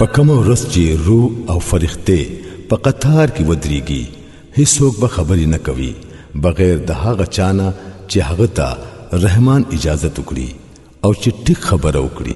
په کوم ورځ چې روح او فرښتې په قطار کې ودرېږي هیڅوک به خبرې نه کوي بغیر د هغه چانه چې هغه ته رحمان اجازه وکړي او چې ټیک خبره وکړي